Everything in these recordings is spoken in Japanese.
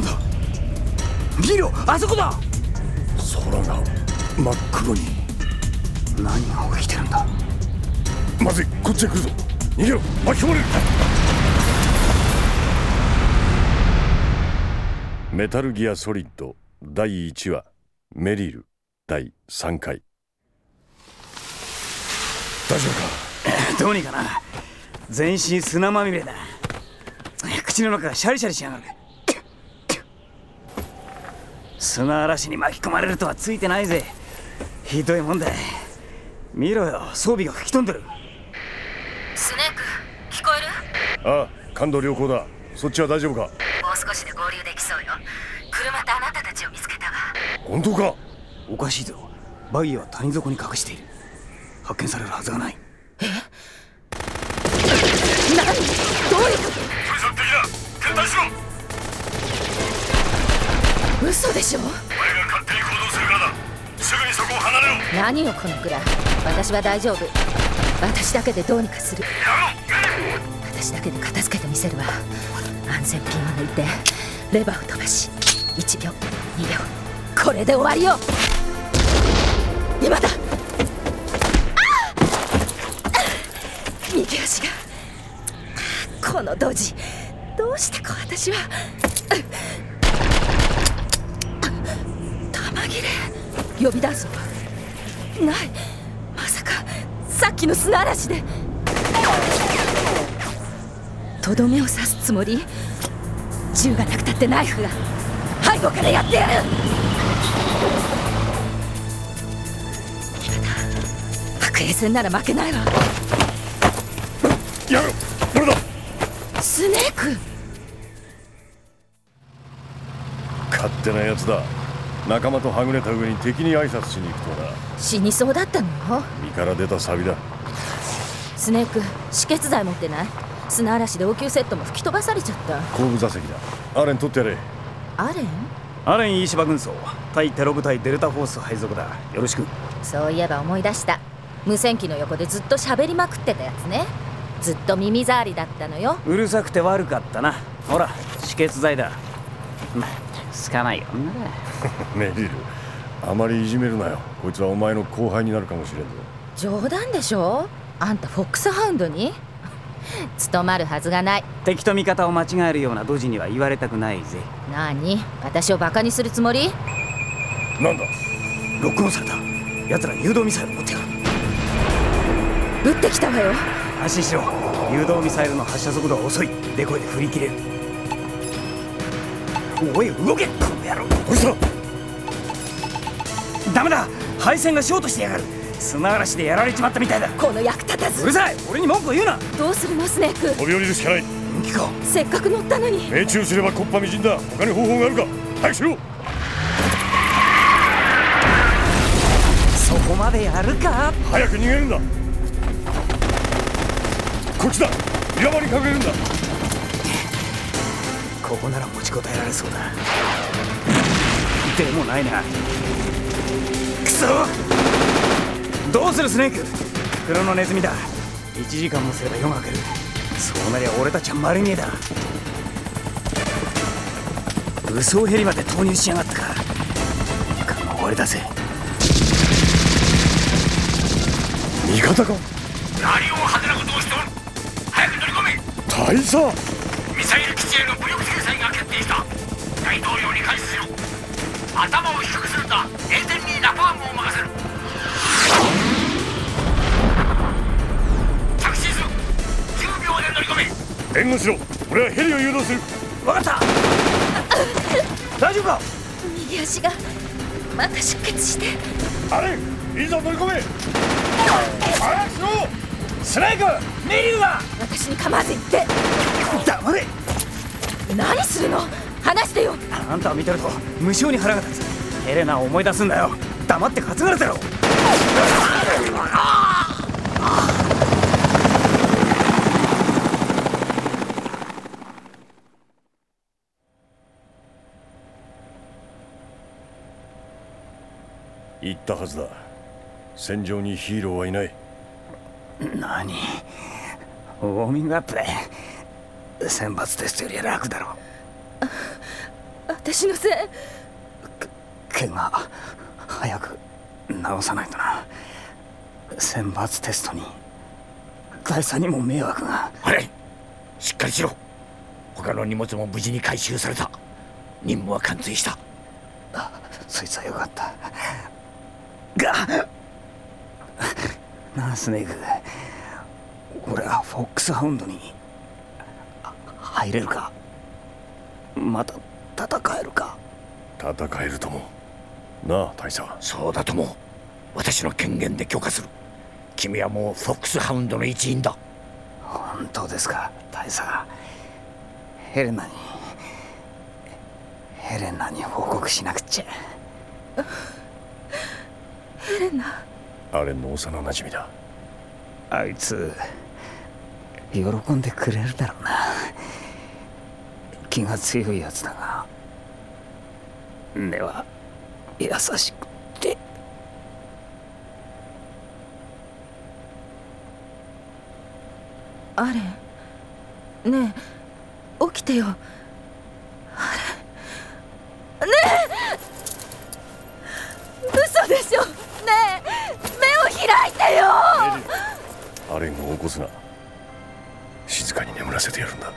なんだ？見ろあそこだ！空が真っ黒に。何が起きてるんだ？まずいこっちへ来るぞ。逃げろ。巻き込まれる。メタルギアソリッド第1話。メリル第3回。大丈夫か？どうにかな。全身砂まみれだ。口の中がシャリシャリしやがる砂嵐に巻き込まれるとはついてないぜ。ひどいもんだ。見ろよ。装備が吹き飛んでる。スネーク聞こえる？ああ感度良好だ。そっちは大丈夫か？もう少しで合流できそうよ。車とあなたたちを見つけたわ。本当か？おかしいぞ。バギーは谷底に隠している。発見されるはずがない。何？嘘でしょ？俺が勝手に行動するからだ。すぐにそこを離れろ。何よこのくらい？私は大丈夫。私だけでどうにかする。私だけで片付けてみせるわ。安全ピンを抜いてレバーを飛ばし1秒2秒。これで終わりよ。今だ。右足が。このドジ。どうしてこう私は玉切れ呼び出すのないまさか。さっきの砂嵐で。とどめを刺すつもり？銃がなくたってナイフが背後からやってやる。白衛戦なら負けないわ。やめろ。俺だスネーク。勝手なやつだ仲間とはぐれた上に敵に挨拶しに行くとはな。死にそうだったのよ。身から出たサビだ。スネーク止血剤持ってない？砂嵐で応急セットも吹き飛ばされちゃった。後部座席だ。アレン取ってやれ。アレン？アレン飯芝軍曹。対テロ部隊デルタフォース配属だ。よろしく。そういえば思い出した。無線機の横でずっと喋りまくってたやつね。ずっと耳障りだったのよ。うるさくて悪かったな。ほら止血剤だ。ま好かない女だ メリルあまりいじめるなよ。こいつはお前の後輩になるかもしれんぞ。冗談でしょ？あんたフォックスハウンドに？務まるはずがない。敵と味方を間違えるようなドジには言われたくないぜ。何？私をバカにするつもり？なんだ？ロックオンされた。奴ら誘導ミサイル持ってやる。撃ってきたわよ。安心しろ。誘導ミサイルの発射速度は遅い。デコイで振り切れるおい動けこの野郎。どうしたダメだ。配線がショートしてやがる。砂嵐でやられちまったみたいだ。この役立たず。うるさい。俺に文句を言うな。どうするのスネーク。飛び降りるしかない。本気か？せっかく乗ったのに。命中すれば木っ端みじんだ。他に方法があるか？早くしろ！そこまでやるか？早く逃げるんだ。こっちだ。岩場に隠れるんだここなら持ちこたえられそうだ。でもないな。くそどうするスネーク!黒のネズミだ。1時間もすれば夜が明ける。そうなりゃ俺たちは丸見えだ。武装ヘリまで投入しやがったか。かも終わりだぜ味方か?何を派手なことをしておる?早く乗り込め!大佐!ミサイル基地への武力制裁が決定した。大統領に監視しろ。頭を低くするんだエーテンにナパームを任せる。着信する。10秒で乗り込め。援護しろ。俺はヘリを誘導する。分かった。大丈夫か？右足がまた出血して。あれいいぞ乗り込め。早くしろ。スネーク。メリルだ私に構わず行って黙れ。何するの？話してよ。あんたを見てると無性に腹が立つ。ヘレナを思い出すんだよ。黙って担がれてろ。言ったはずだ。戦場にヒーローはいない。何？ウォーミングアップで選抜テストより楽だろ私のせい。怪我早く治さないとな。選抜テストに大佐にも迷惑が。あれしっかりしろ。他の荷物も無事に回収された。任務は完遂した。そいつはよかった。がなあスネーク。俺はフォックスハウンドにあ入れるか？また戦えるか？戦えるとも。なあ大佐。そうだとも。私の権限で許可する。君はもうフォックスハウンドの一員だ。本当ですか大佐。ヘレナにヘレナに報告しなくちゃ。ヘレナ。アレンの幼なじみだ。あいつ喜んでくれるだろうな気が強いやつだが。根は優しくて。アレンねえ。起きてよ。アレンねえ。嘘でしょ。ねえ。目を開いてよ。アレンを起こすな。静かに眠らせてやるんだ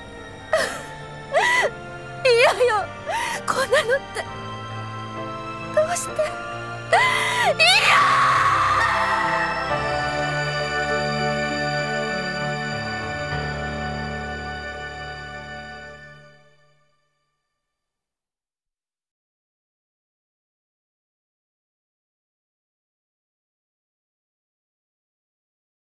こんなのって。どうして？嫌